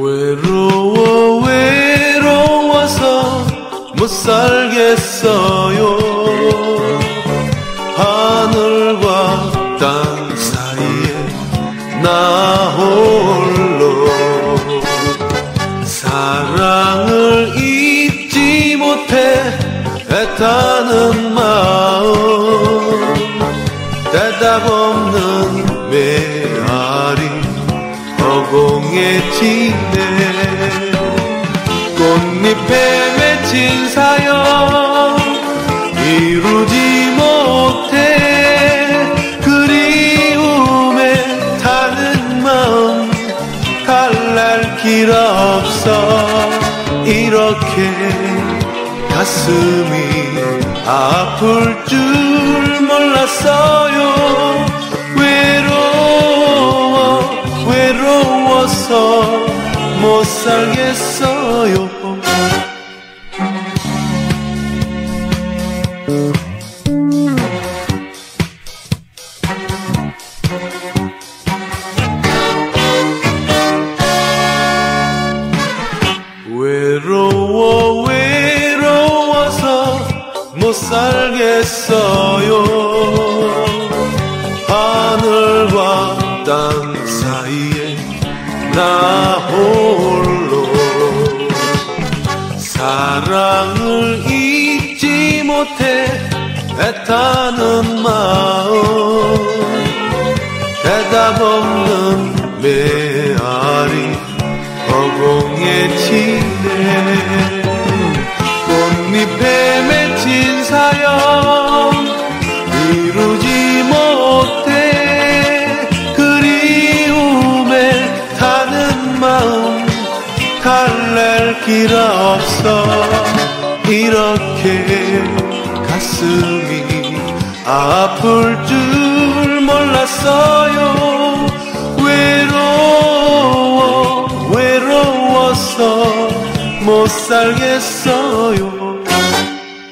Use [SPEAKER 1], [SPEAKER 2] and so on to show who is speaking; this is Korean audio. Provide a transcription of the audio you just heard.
[SPEAKER 1] 외로워 외로워서 못 살겠어요. 하늘과 땅 사이에 나 홀로 사랑을 잊지 못해 애타는 마음. 대답 없는 메아리 허공에지네 꽃잎에 맺힌 사연 이루지 못해 그리움에 타는 마음 갈랄 길 없어 이렇게 가슴이 아플 줄 몰랐어요 외로워서 못 살겠어요. 외로워 외로워서 못 살겠어요. 하늘과 땅 사이에 나 홀로 사랑을 잊지 못해 애타는 마음 대답 없는 메아리 허공에 치네 꽃잎에 맺힌 사연 갈랄 길 없어. 이렇게 가슴이 아플 줄 몰랐어요. 외로워 외로워서 못 살겠어요